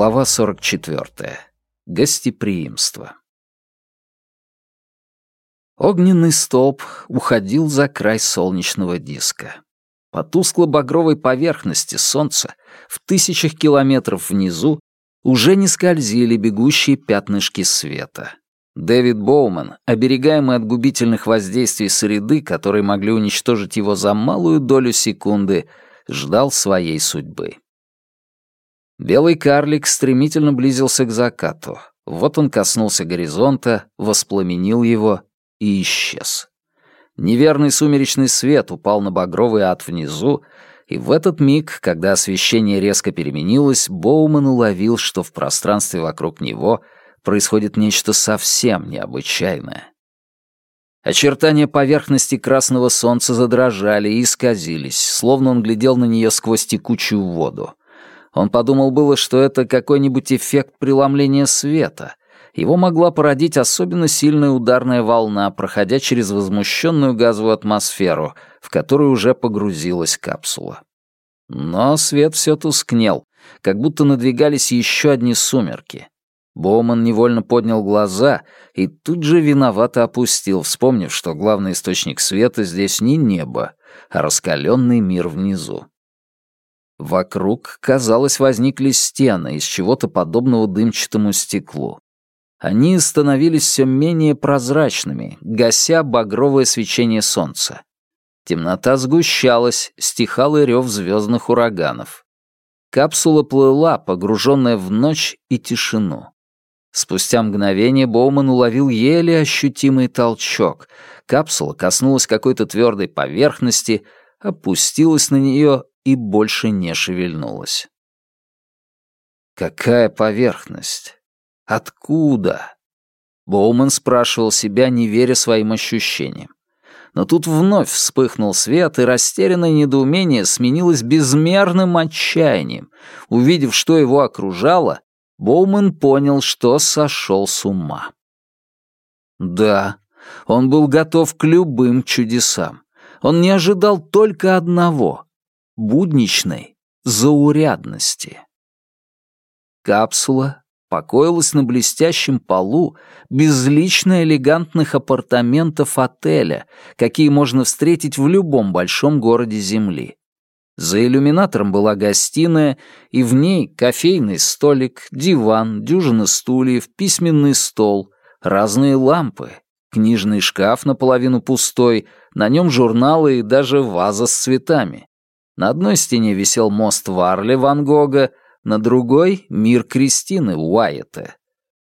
Глава 44. Гостеприимство. Огненный столб уходил за край солнечного диска. По тускло-багровой поверхности солнца в тысячах километров внизу уже не скользили бегущие пятнышки света. Дэвид Боуман, оберегаемый от губительных воздействий среды, которые могли уничтожить его за малую долю секунды, ждал своей судьбы. Белый карлик стремительно близился к закату. Вот он коснулся горизонта, воспламенил его и исчез. Неверный сумеречный свет упал на багровый ад внизу, и в этот миг, когда освещение резко переменилось, Боуман уловил, что в пространстве вокруг него происходит нечто совсем необычайное. Очертания поверхности красного солнца задрожали и исказились, словно он глядел на нее сквозь текучую воду. Он подумал было, что это какой-нибудь эффект преломления света. Его могла породить особенно сильная ударная волна, проходя через возмущенную газовую атмосферу, в которую уже погрузилась капсула. Но свет все тускнел, как будто надвигались еще одни сумерки. Боуман невольно поднял глаза и тут же виновато опустил, вспомнив, что главный источник света здесь не небо, а раскаленный мир внизу. Вокруг, казалось, возникли стены из чего-то подобного дымчатому стеклу. Они становились все менее прозрачными, гася багровое свечение солнца. Темнота сгущалась, стихал и рев звездных ураганов. Капсула плыла, погруженная в ночь и тишину. Спустя мгновение Боуман уловил еле ощутимый толчок. Капсула коснулась какой-то твердой поверхности, опустилась на нее и больше не шевельнулась. Какая поверхность? Откуда? Боуман спрашивал себя, не веря своим ощущениям. Но тут вновь вспыхнул свет, и растерянное недоумение сменилось безмерным отчаянием. Увидев, что его окружало, Боуман понял, что сошел с ума. Да, он был готов к любым чудесам. Он не ожидал только одного будничной заурядности. Капсула покоилась на блестящем полу безлично элегантных апартаментов отеля, какие можно встретить в любом большом городе Земли. За иллюминатором была гостиная, и в ней кофейный столик, диван, дюжина стульев, письменный стол, разные лампы, книжный шкаф наполовину пустой, на нем журналы и даже ваза с цветами. На одной стене висел мост Варли Ван Гога, на другой — мир Кристины Уайета.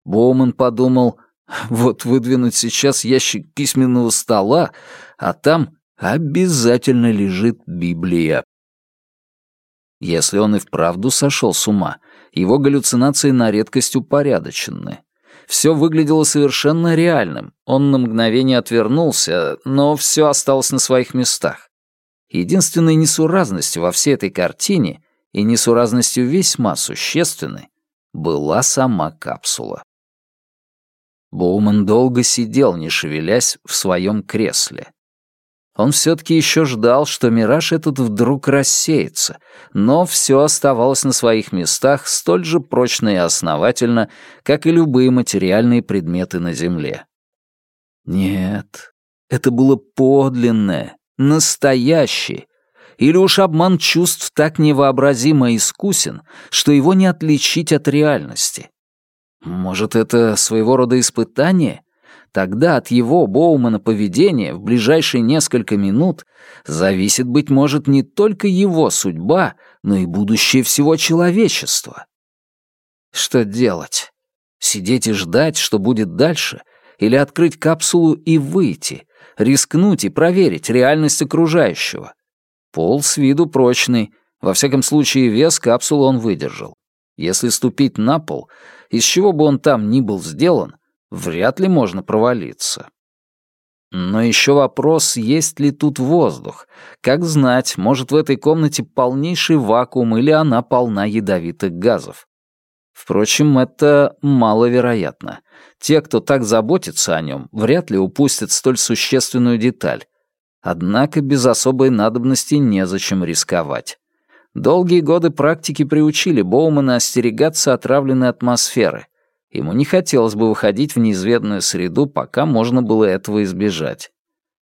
Боуман подумал, вот выдвинуть сейчас ящик письменного стола, а там обязательно лежит Библия. Если он и вправду сошел с ума, его галлюцинации на редкость упорядочены. Все выглядело совершенно реальным. Он на мгновение отвернулся, но все осталось на своих местах. Единственной несуразностью во всей этой картине, и несуразностью весьма существенной, была сама капсула. Боуман долго сидел, не шевелясь, в своем кресле. Он все-таки еще ждал, что мираж этот вдруг рассеется, но все оставалось на своих местах столь же прочно и основательно, как и любые материальные предметы на Земле. Нет, это было подлинное, настоящий. Или уж обман чувств так невообразимо искусен, что его не отличить от реальности. Может, это своего рода испытание? Тогда от его, Боумана, поведения в ближайшие несколько минут зависит, быть может, не только его судьба, но и будущее всего человечества. Что делать? Сидеть и ждать, что будет дальше? Или открыть капсулу и выйти, рискнуть и проверить реальность окружающего. Пол с виду прочный, во всяком случае вес капсулы он выдержал. Если ступить на пол, из чего бы он там ни был сделан, вряд ли можно провалиться. Но еще вопрос, есть ли тут воздух. Как знать, может в этой комнате полнейший вакуум или она полна ядовитых газов. Впрочем, это маловероятно. Те, кто так заботится о нем, вряд ли упустят столь существенную деталь. Однако без особой надобности незачем рисковать. Долгие годы практики приучили Боумана остерегаться отравленной атмосферы. Ему не хотелось бы выходить в неизведанную среду, пока можно было этого избежать.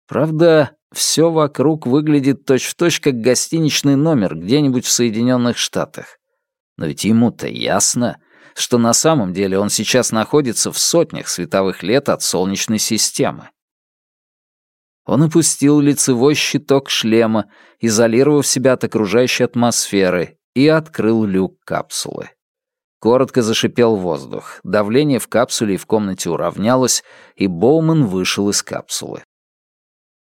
Правда, все вокруг выглядит точь-в-точь точь как гостиничный номер где-нибудь в Соединенных Штатах. Но ведь ему-то ясно, что на самом деле он сейчас находится в сотнях световых лет от Солнечной системы. Он опустил лицевой щиток шлема, изолировав себя от окружающей атмосферы, и открыл люк капсулы. Коротко зашипел воздух, давление в капсуле и в комнате уравнялось, и Боуман вышел из капсулы.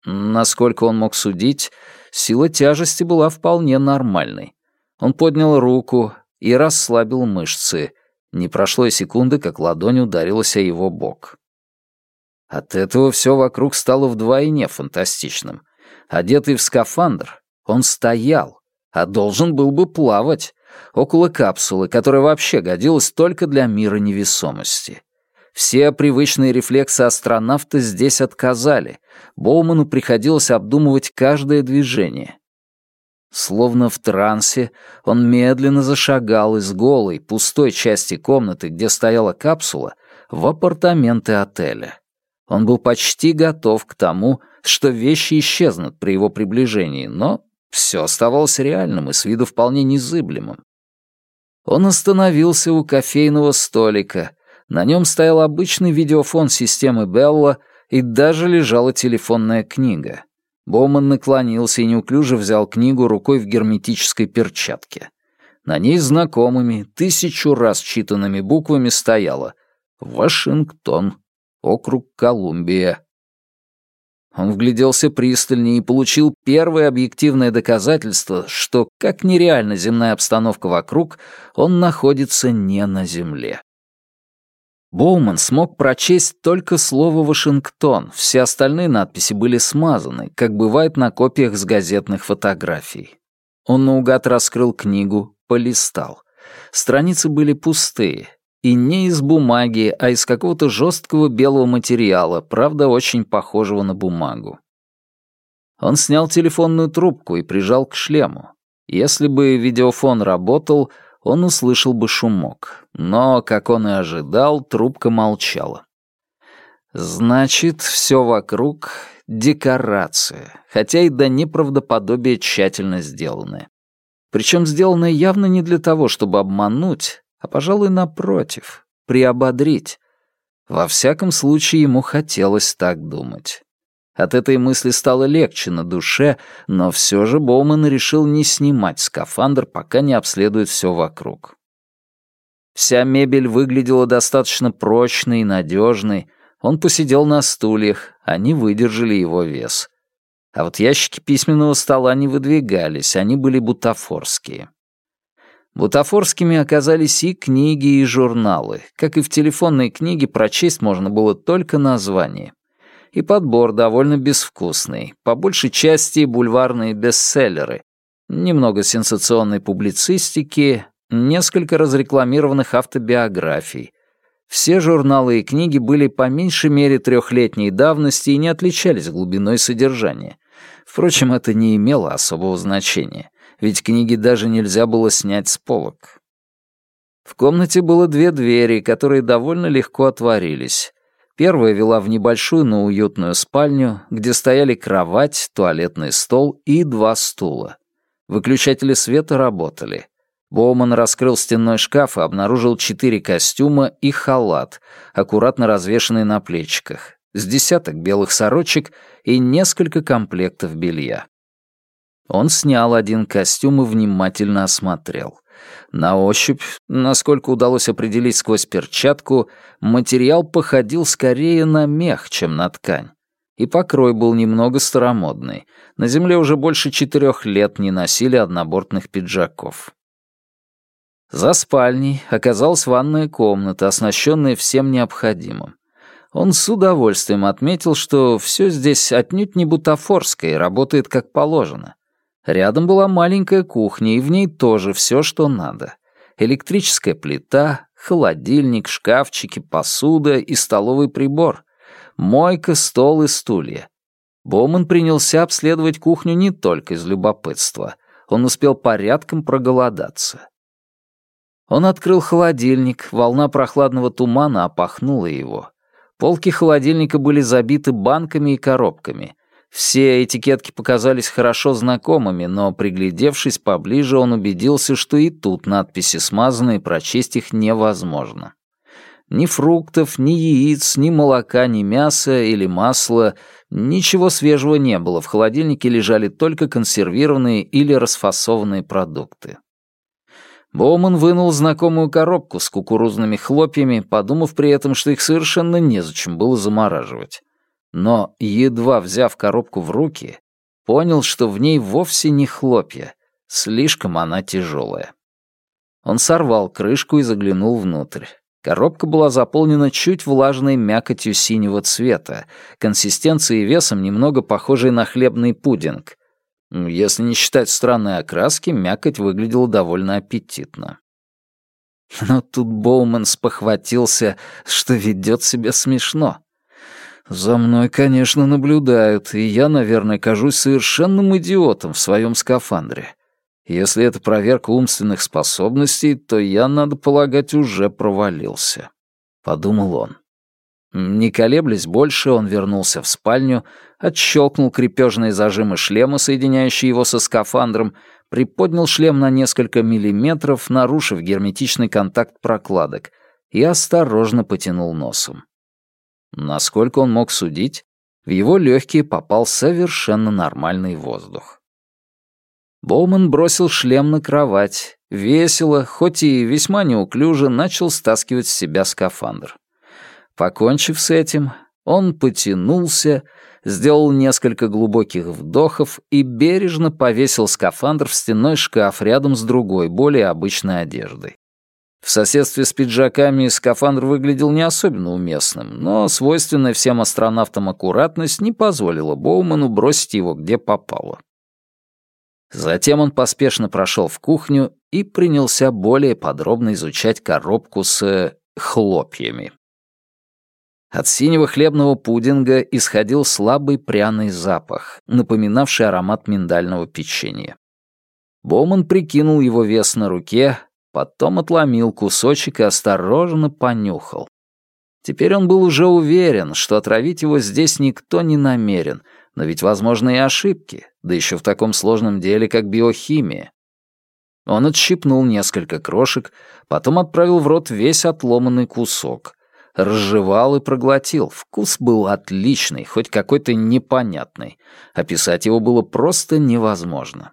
Насколько он мог судить, сила тяжести была вполне нормальной. Он поднял руку и расслабил мышцы. Не прошло и секунды, как ладонь ударилась о его бок. От этого все вокруг стало вдвойне фантастичным. Одетый в скафандр, он стоял, а должен был бы плавать, около капсулы, которая вообще годилась только для мира невесомости. Все привычные рефлексы астронавта здесь отказали. Боуману приходилось обдумывать каждое движение. Словно в трансе, он медленно зашагал из голой, пустой части комнаты, где стояла капсула, в апартаменты отеля. Он был почти готов к тому, что вещи исчезнут при его приближении, но все оставалось реальным и с виду вполне незыблемым. Он остановился у кофейного столика. На нем стоял обычный видеофон системы Белла и даже лежала телефонная книга. Боуман наклонился и неуклюже взял книгу рукой в герметической перчатке. На ней знакомыми, тысячу раз читанными буквами стояло «Вашингтон» округ Колумбия. Он вгляделся пристальнее и получил первое объективное доказательство, что, как нереально земная обстановка вокруг, он находится не на Земле. Боуман смог прочесть только слово «Вашингтон», все остальные надписи были смазаны, как бывает на копиях с газетных фотографий. Он наугад раскрыл книгу, полистал. Страницы были пустые, и не из бумаги, а из какого-то жесткого белого материала, правда, очень похожего на бумагу. Он снял телефонную трубку и прижал к шлему. Если бы видеофон работал, он услышал бы шумок. Но, как он и ожидал, трубка молчала. Значит, все вокруг — декорация, хотя и до неправдоподобия тщательно сделанная. Причем сделанная явно не для того, чтобы обмануть, а, пожалуй, напротив, приободрить. Во всяком случае, ему хотелось так думать. От этой мысли стало легче на душе, но все же Боуман решил не снимать скафандр, пока не обследует все вокруг. Вся мебель выглядела достаточно прочной и надежной. Он посидел на стульях, они выдержали его вес. А вот ящики письменного стола не выдвигались, они были бутафорские. Бутафорскими оказались и книги, и журналы. Как и в телефонной книге, прочесть можно было только название. И подбор довольно безвкусный. По большей части бульварные бестселлеры. Немного сенсационной публицистики, несколько разрекламированных автобиографий. Все журналы и книги были по меньшей мере трехлетней давности и не отличались глубиной содержания. Впрочем, это не имело особого значения ведь книги даже нельзя было снять с полок. В комнате было две двери, которые довольно легко отворились. Первая вела в небольшую, но уютную спальню, где стояли кровать, туалетный стол и два стула. Выключатели света работали. Боуман раскрыл стенной шкаф и обнаружил четыре костюма и халат, аккуратно развешанный на плечиках, с десяток белых сорочек и несколько комплектов белья. Он снял один костюм и внимательно осмотрел. На ощупь, насколько удалось определить сквозь перчатку, материал походил скорее на мех, чем на ткань. И покрой был немного старомодный. На земле уже больше четырех лет не носили однобортных пиджаков. За спальней оказалась ванная комната, оснащенная всем необходимым. Он с удовольствием отметил, что все здесь отнюдь не бутафорское и работает как положено. Рядом была маленькая кухня, и в ней тоже все, что надо. Электрическая плита, холодильник, шкафчики, посуда и столовый прибор. Мойка, стол и стулья. Боман принялся обследовать кухню не только из любопытства. он успел порядком проголодаться. Он открыл холодильник, волна прохладного тумана опахнула его. Полки холодильника были забиты банками и коробками. Все этикетки показались хорошо знакомыми, но, приглядевшись поближе, он убедился, что и тут надписи смазаны, и прочесть их невозможно. Ни фруктов, ни яиц, ни молока, ни мяса или масла, ничего свежего не было. В холодильнике лежали только консервированные или расфасованные продукты. Боуман вынул знакомую коробку с кукурузными хлопьями, подумав при этом, что их совершенно незачем было замораживать. Но, едва взяв коробку в руки, понял, что в ней вовсе не хлопья, слишком она тяжелая. Он сорвал крышку и заглянул внутрь. Коробка была заполнена чуть влажной мякотью синего цвета, консистенцией и весом немного похожей на хлебный пудинг. Если не считать странной окраски, мякоть выглядела довольно аппетитно. Но тут Боуман спохватился, что ведет себя смешно. «За мной, конечно, наблюдают, и я, наверное, кажусь совершенным идиотом в своем скафандре. Если это проверка умственных способностей, то я, надо полагать, уже провалился», — подумал он. Не колеблясь больше, он вернулся в спальню, отщелкнул крепежные зажимы шлема, соединяющие его со скафандром, приподнял шлем на несколько миллиметров, нарушив герметичный контакт прокладок, и осторожно потянул носом. Насколько он мог судить, в его легкие попал совершенно нормальный воздух. Боуман бросил шлем на кровать, весело, хоть и весьма неуклюже, начал стаскивать с себя скафандр. Покончив с этим, он потянулся, сделал несколько глубоких вдохов и бережно повесил скафандр в стенной шкаф рядом с другой, более обычной одеждой. В соседстве с пиджаками скафандр выглядел не особенно уместным, но свойственная всем астронавтам аккуратность не позволила Боуману бросить его где попало. Затем он поспешно прошел в кухню и принялся более подробно изучать коробку с э, хлопьями. От синего хлебного пудинга исходил слабый пряный запах, напоминавший аромат миндального печенья. Боуман прикинул его вес на руке, потом отломил кусочек и осторожно понюхал. Теперь он был уже уверен, что отравить его здесь никто не намерен, но ведь возможны и ошибки, да еще в таком сложном деле, как биохимия. Он отщипнул несколько крошек, потом отправил в рот весь отломанный кусок. Разжевал и проглотил. Вкус был отличный, хоть какой-то непонятный. Описать его было просто невозможно.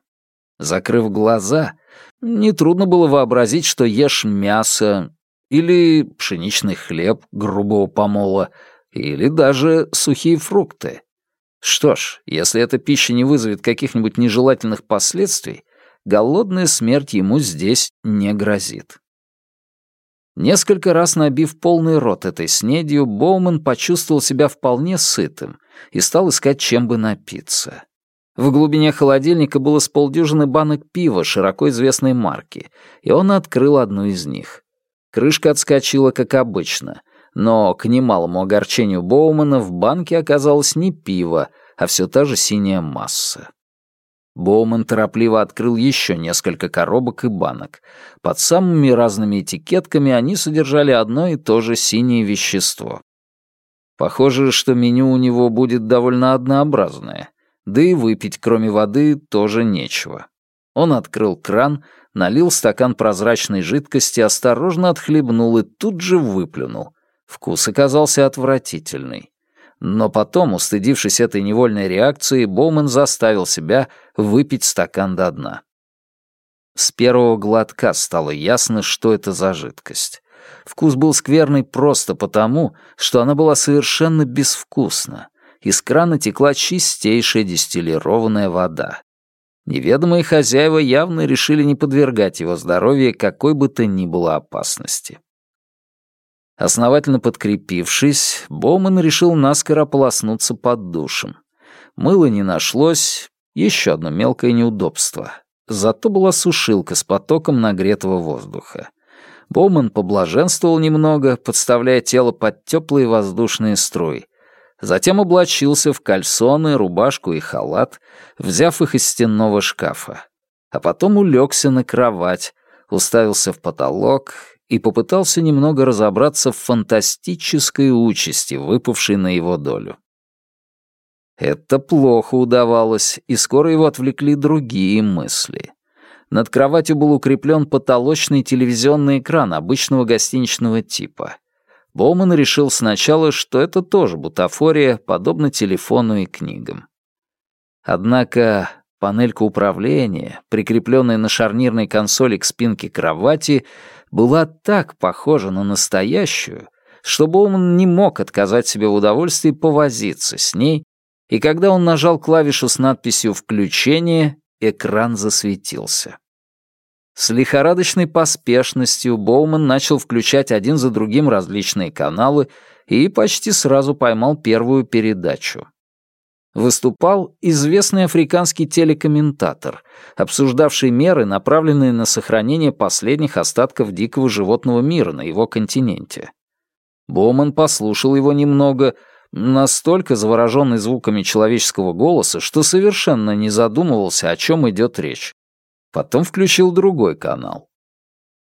Закрыв глаза, нетрудно было вообразить, что ешь мясо или пшеничный хлеб грубого помола, или даже сухие фрукты. Что ж, если эта пища не вызовет каких-нибудь нежелательных последствий, голодная смерть ему здесь не грозит. Несколько раз набив полный рот этой снедью, Боуман почувствовал себя вполне сытым и стал искать, чем бы напиться. В глубине холодильника было с полдюжины банок пива широко известной марки, и он открыл одну из них. Крышка отскочила, как обычно, но, к немалому огорчению Боумана, в банке оказалось не пиво, а все та же синяя масса. Боуман торопливо открыл еще несколько коробок и банок. Под самыми разными этикетками они содержали одно и то же синее вещество. Похоже, что меню у него будет довольно однообразное, да и выпить, кроме воды, тоже нечего. Он открыл кран, налил стакан прозрачной жидкости, осторожно отхлебнул и тут же выплюнул. Вкус оказался отвратительный. Но потом, устыдившись этой невольной реакции, Боуман заставил себя выпить стакан до дна. С первого глотка стало ясно, что это за жидкость. Вкус был скверный просто потому, что она была совершенно безвкусна. Из крана текла чистейшая дистиллированная вода. Неведомые хозяева явно решили не подвергать его здоровью какой бы то ни было опасности. Основательно подкрепившись, Боуман решил наскоро ополоснуться под душем. Мыла не нашлось, еще одно мелкое неудобство. Зато была сушилка с потоком нагретого воздуха. Боуман поблаженствовал немного, подставляя тело под теплые воздушные струи. Затем облачился в кальсоны, рубашку и халат, взяв их из стенного шкафа. а потом улегся на кровать, уставился в потолок и попытался немного разобраться в фантастической участи, выпавшей на его долю. Это плохо удавалось, и скоро его отвлекли другие мысли. Над кроватью был укреплен потолочный телевизионный экран обычного гостиничного типа. Боуман решил сначала, что это тоже бутафория, подобно телефону и книгам. Однако панелька управления, прикрепленная на шарнирной консоли к спинке кровати, была так похожа на настоящую, что Боуман не мог отказать себе в удовольствии повозиться с ней и когда он нажал клавишу с надписью «Включение», экран засветился. С лихорадочной поспешностью Боуман начал включать один за другим различные каналы и почти сразу поймал первую передачу. Выступал известный африканский телекомментатор, обсуждавший меры, направленные на сохранение последних остатков дикого животного мира на его континенте. Боуман послушал его немного, настолько завороженный звуками человеческого голоса, что совершенно не задумывался, о чем идет речь. Потом включил другой канал.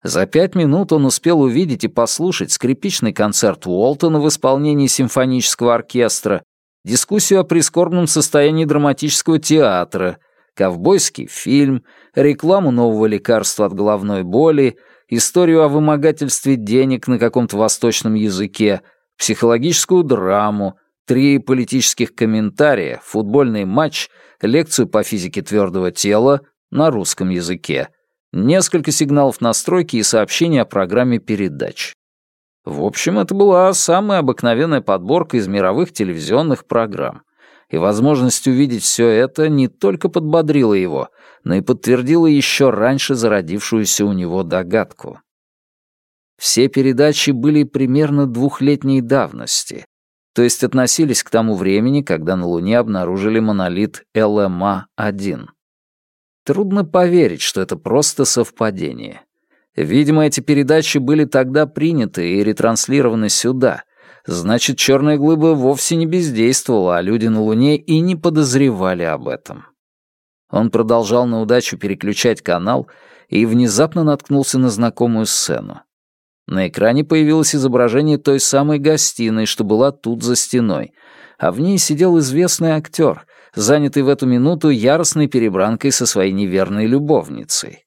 За пять минут он успел увидеть и послушать скрипичный концерт Уолтона в исполнении симфонического оркестра, дискуссию о прискорбном состоянии драматического театра, ковбойский фильм, рекламу нового лекарства от головной боли, историю о вымогательстве денег на каком-то восточном языке — психологическую драму, три политических комментария, футбольный матч, лекцию по физике твердого тела на русском языке, несколько сигналов настройки и сообщения о программе передач. В общем, это была самая обыкновенная подборка из мировых телевизионных программ. И возможность увидеть все это не только подбодрила его, но и подтвердила еще раньше зародившуюся у него догадку. Все передачи были примерно двухлетней давности, то есть относились к тому времени, когда на Луне обнаружили монолит ЛМА-1. Трудно поверить, что это просто совпадение. Видимо, эти передачи были тогда приняты и ретранслированы сюда. Значит, черная глыба вовсе не бездействовала, а люди на Луне и не подозревали об этом. Он продолжал на удачу переключать канал и внезапно наткнулся на знакомую сцену. На экране появилось изображение той самой гостиной, что была тут за стеной, а в ней сидел известный актер, занятый в эту минуту яростной перебранкой со своей неверной любовницей.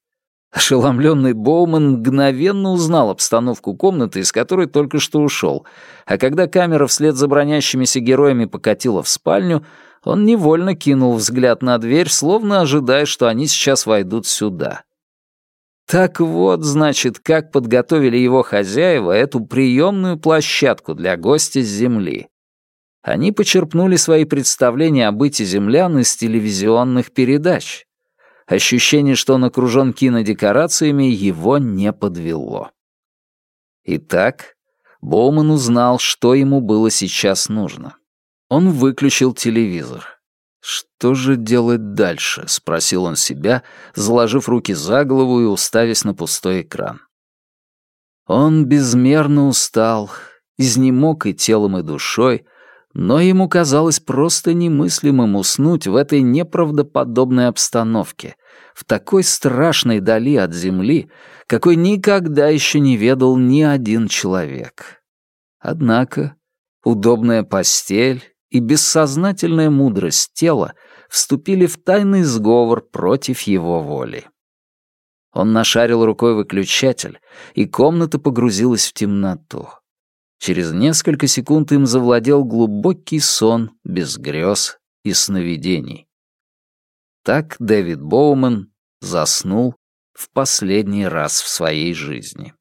Ошеломленный Боуман мгновенно узнал обстановку комнаты, из которой только что ушел, а когда камера вслед за бронящимися героями покатила в спальню, он невольно кинул взгляд на дверь, словно ожидая, что они сейчас войдут сюда. Так вот, значит, как подготовили его хозяева эту приемную площадку для гостя с Земли. Они почерпнули свои представления о быте землян из телевизионных передач. Ощущение, что он окружен кинодекорациями, его не подвело. Итак, Боуман узнал, что ему было сейчас нужно. Он выключил телевизор. «Что же делать дальше?» — спросил он себя, заложив руки за голову и уставясь на пустой экран. Он безмерно устал, изнемог и телом, и душой, но ему казалось просто немыслимым уснуть в этой неправдоподобной обстановке, в такой страшной дали от земли, какой никогда еще не ведал ни один человек. Однако удобная постель, и бессознательная мудрость тела вступили в тайный сговор против его воли. Он нашарил рукой выключатель, и комната погрузилась в темноту. Через несколько секунд им завладел глубокий сон без грез и сновидений. Так Дэвид Боуман заснул в последний раз в своей жизни.